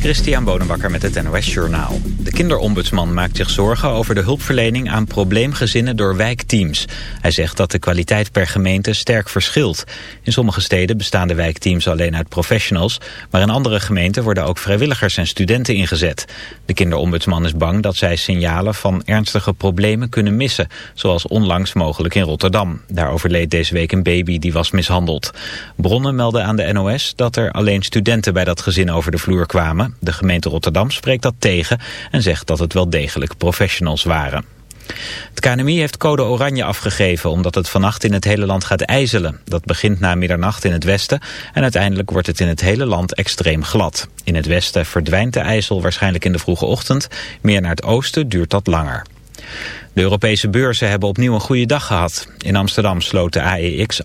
Christian Bonenbakker met het NOS Journaal. De kinderombudsman maakt zich zorgen over de hulpverlening aan probleemgezinnen door wijkteams. Hij zegt dat de kwaliteit per gemeente sterk verschilt. In sommige steden bestaan de wijkteams alleen uit professionals... maar in andere gemeenten worden ook vrijwilligers en studenten ingezet. De kinderombudsman is bang dat zij signalen van ernstige problemen kunnen missen... zoals onlangs mogelijk in Rotterdam. Daar overleed deze week een baby die was mishandeld. Bronnen melden aan de NOS dat er alleen studenten bij dat gezin over de vloer kwamen... De gemeente Rotterdam spreekt dat tegen en zegt dat het wel degelijk professionals waren. Het KNMI heeft code oranje afgegeven omdat het vannacht in het hele land gaat ijzelen. Dat begint na middernacht in het westen en uiteindelijk wordt het in het hele land extreem glad. In het westen verdwijnt de ijzel waarschijnlijk in de vroege ochtend. Meer naar het oosten duurt dat langer. De Europese beurzen hebben opnieuw een goede dag gehad. In Amsterdam sloot de AEX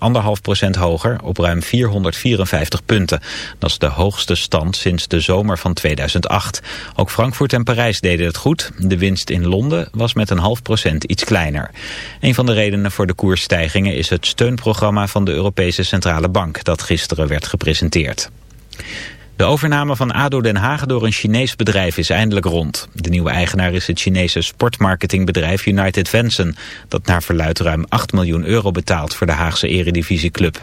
1,5% hoger op ruim 454 punten. Dat is de hoogste stand sinds de zomer van 2008. Ook Frankfurt en Parijs deden het goed. De winst in Londen was met een half procent iets kleiner. Een van de redenen voor de koersstijgingen is het steunprogramma van de Europese Centrale Bank... dat gisteren werd gepresenteerd. De overname van ADO Den Haag door een Chinees bedrijf is eindelijk rond. De nieuwe eigenaar is het Chinese sportmarketingbedrijf United Venson... dat naar verluid ruim 8 miljoen euro betaalt voor de Haagse eredivisieclub.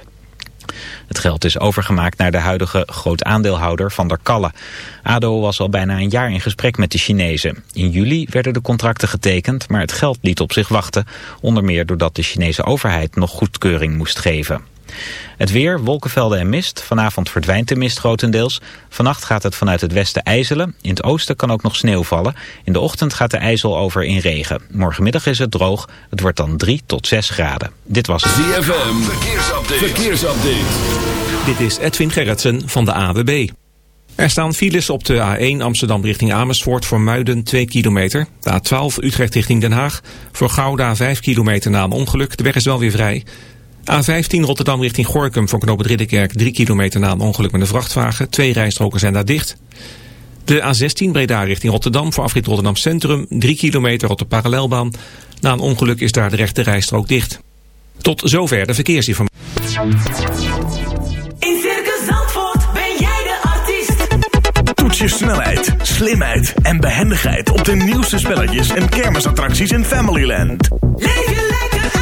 Het geld is overgemaakt naar de huidige groot aandeelhouder Van der Kalle. ADO was al bijna een jaar in gesprek met de Chinezen. In juli werden de contracten getekend, maar het geld liet op zich wachten. Onder meer doordat de Chinese overheid nog goedkeuring moest geven. Het weer, wolkenvelden en mist. Vanavond verdwijnt de mist grotendeels. Vannacht gaat het vanuit het westen ijzelen. In het oosten kan ook nog sneeuw vallen. In de ochtend gaat de ijzel over in regen. Morgenmiddag is het droog. Het wordt dan 3 tot 6 graden. Dit was het. ZFM, verkeersupdate. verkeersupdate. Dit is Edwin Gerritsen van de AWB. Er staan files op de A1 Amsterdam richting Amersfoort voor Muiden 2 kilometer. De A12 Utrecht richting Den Haag. Voor Gouda 5 kilometer na een ongeluk. De weg is wel weer vrij. A15 Rotterdam richting Gorkum voor knoop het Ridderkerk 3 kilometer na een ongeluk met een vrachtwagen. Twee rijstroken zijn daar dicht. De A16 Breda richting Rotterdam voor afrit Rotterdam Centrum 3 kilometer op de parallelbaan. Na een ongeluk is daar de rechte rijstrook dicht. Tot zover de verkeersinformatie. In Circus Zandvoort ben jij de artiest. Toets je snelheid, slimheid en behendigheid op de nieuwste spelletjes en kermisattracties in Familyland. Leef je lekker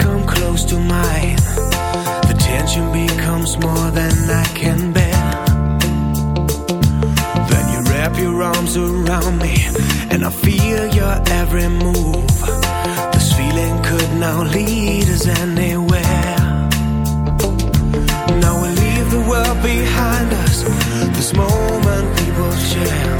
come close to mine. The tension becomes more than I can bear. Then you wrap your arms around me And I feel your every move. This feeling could now lead us anywhere. Now we leave the world behind us. This moment we will share.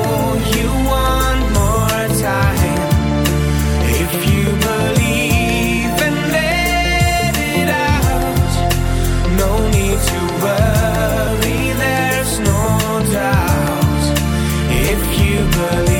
turn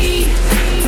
see.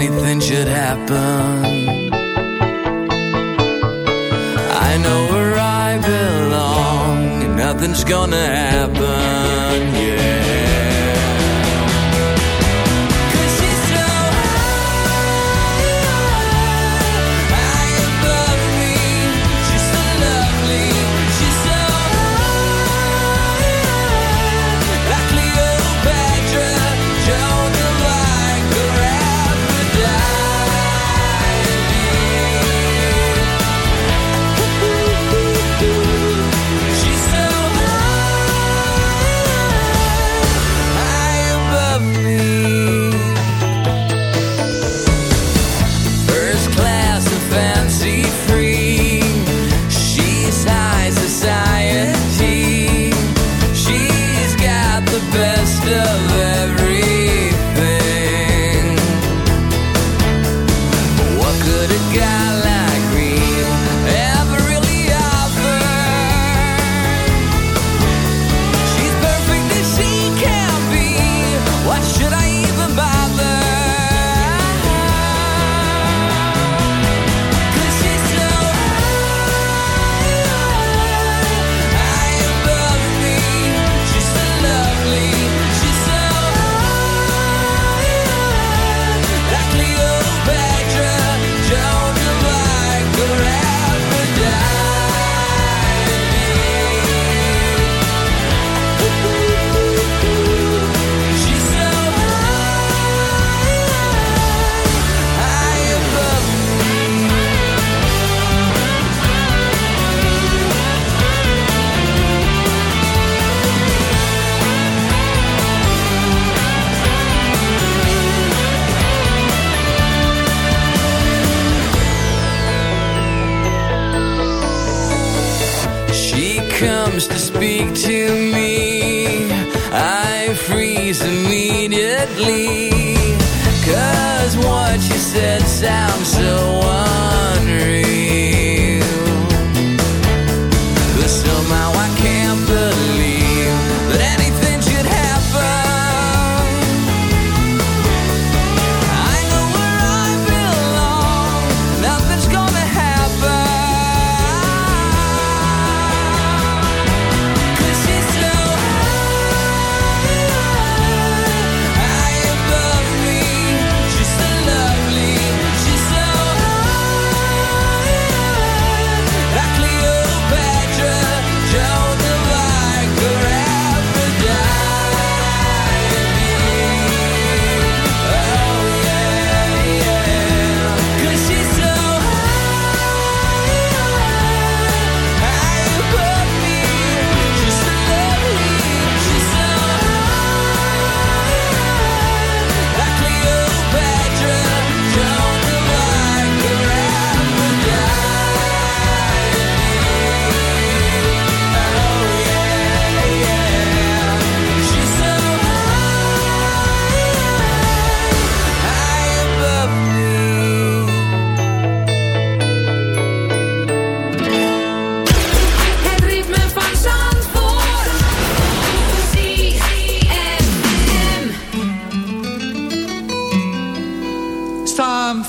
anything should happen. I know where I belong, nothing's gonna happen.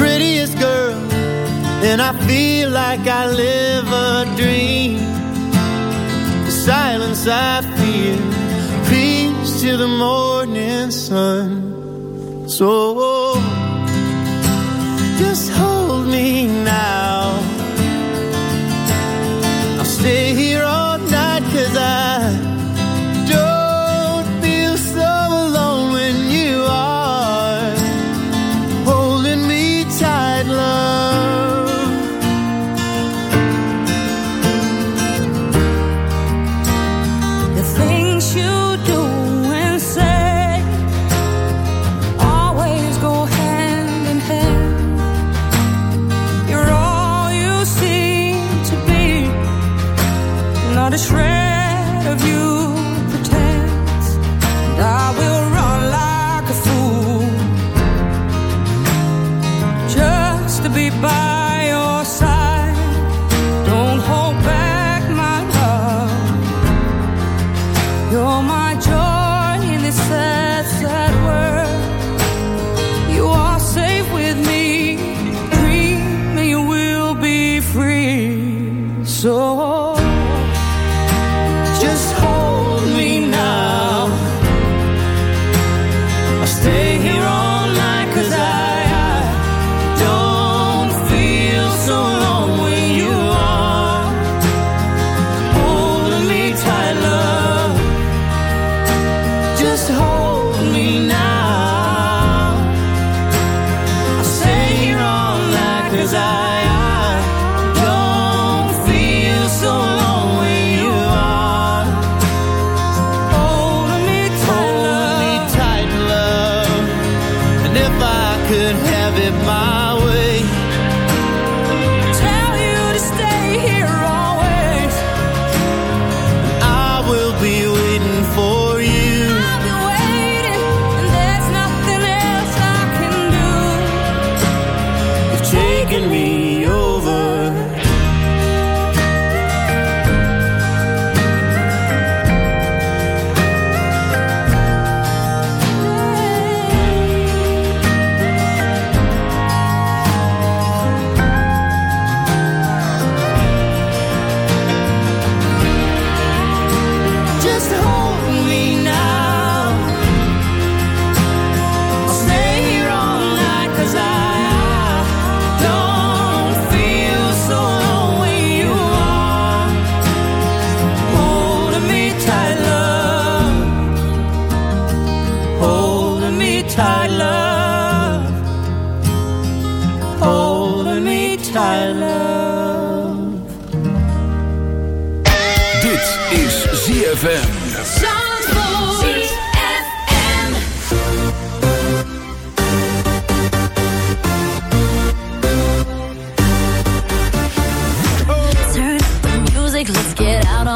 prettiest girl And I feel like I live a dream. The silence I feel Peace to the morning sun. So Just hold me now. I'll stay here all night cause I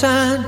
Turn.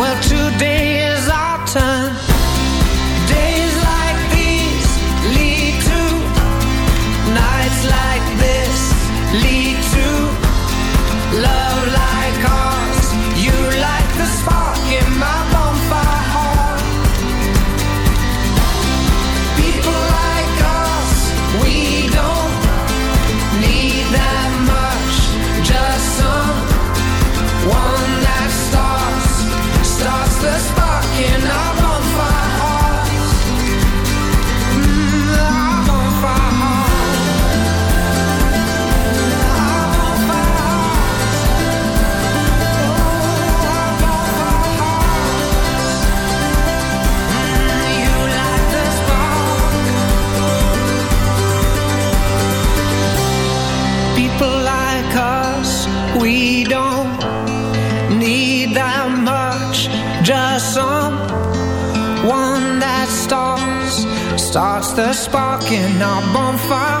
Well, today the spark in our bonfire